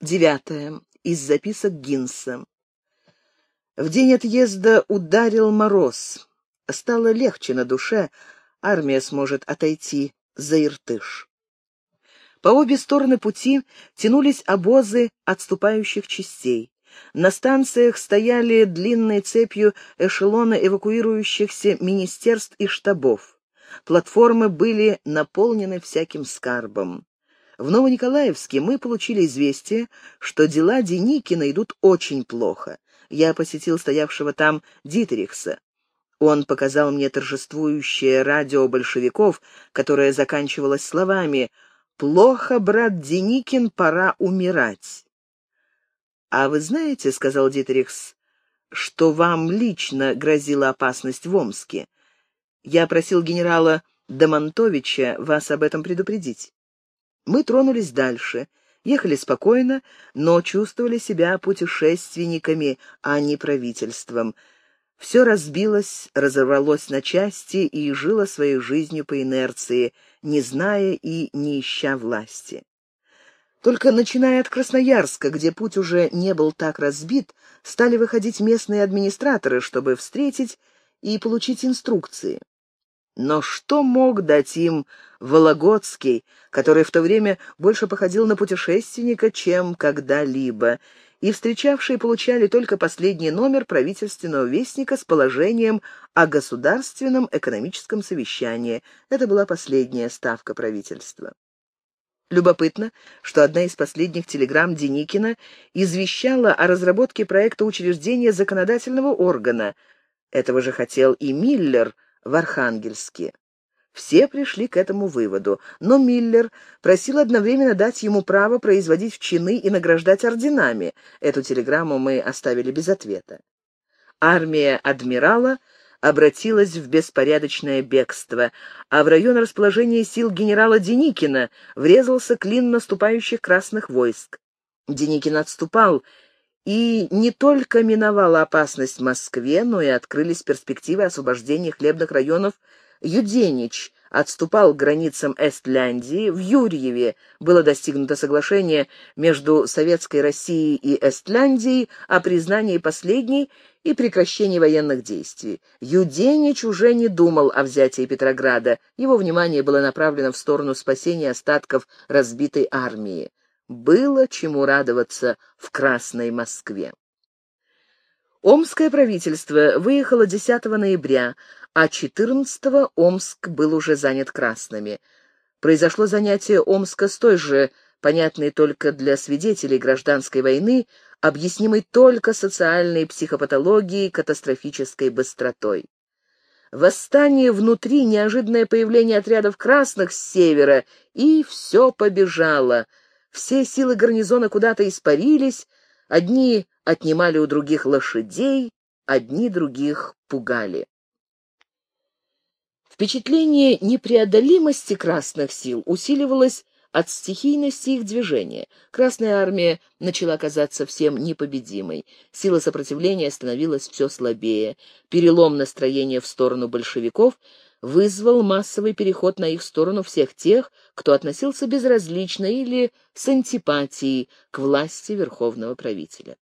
Девятое. Из записок Гинса. В день отъезда ударил мороз. Стало легче на душе, армия сможет отойти за Иртыш. По обе стороны пути тянулись обозы отступающих частей. На станциях стояли длинной цепью эшелоны эвакуирующихся министерств и штабов. Платформы были наполнены всяким скарбом. В Новониколаевске мы получили известие, что дела Деникина идут очень плохо. Я посетил стоявшего там Дитерихса. Он показал мне торжествующее радио большевиков, которое заканчивалось словами «Плохо, брат Деникин, пора умирать». «А вы знаете, — сказал Дитерихс, — что вам лично грозила опасность в Омске? Я просил генерала Домонтовича вас об этом предупредить». Мы тронулись дальше, ехали спокойно, но чувствовали себя путешественниками, а не правительством. Все разбилось, разорвалось на части и жило своей жизнью по инерции, не зная и не ища власти. Только начиная от Красноярска, где путь уже не был так разбит, стали выходить местные администраторы, чтобы встретить и получить инструкции. Но что мог дать им Вологодский, который в то время больше походил на путешественника, чем когда-либо, и встречавшие получали только последний номер правительственного вестника с положением о государственном экономическом совещании. Это была последняя ставка правительства. Любопытно, что одна из последних телеграмм Деникина извещала о разработке проекта учреждения законодательного органа. Этого же хотел и Миллер в Архангельске. Все пришли к этому выводу, но Миллер просил одновременно дать ему право производить чины и награждать орденами. Эту телеграмму мы оставили без ответа. Армия адмирала обратилась в беспорядочное бегство, а в район расположения сил генерала Деникина врезался клин наступающих красных войск. Деникин отступал, и не только миновала опасность в Москве, но и открылись перспективы освобождения хлебных районов Юденич отступал к границам Эстляндии, в Юрьеве было достигнуто соглашение между Советской Россией и Эстляндией о признании последней и прекращении военных действий. Юденич уже не думал о взятии Петрограда, его внимание было направлено в сторону спасения остатков разбитой армии. Было чему радоваться в Красной Москве. Омское правительство выехало 10 ноября, а 14-го Омск был уже занят красными. Произошло занятие Омска с той же, понятной только для свидетелей гражданской войны, объяснимой только социальной психопатологией, катастрофической быстротой. Восстание внутри, неожиданное появление отрядов красных с севера, и все побежало. Все силы гарнизона куда-то испарились, одни отнимали у других лошадей, одни других пугали. Впечатление непреодолимости красных сил усиливалось от стихийности их движения. Красная армия начала казаться всем непобедимой. Сила сопротивления становилась все слабее. Перелом настроения в сторону большевиков вызвал массовый переход на их сторону всех тех, кто относился безразлично или с антипатией к власти верховного правителя.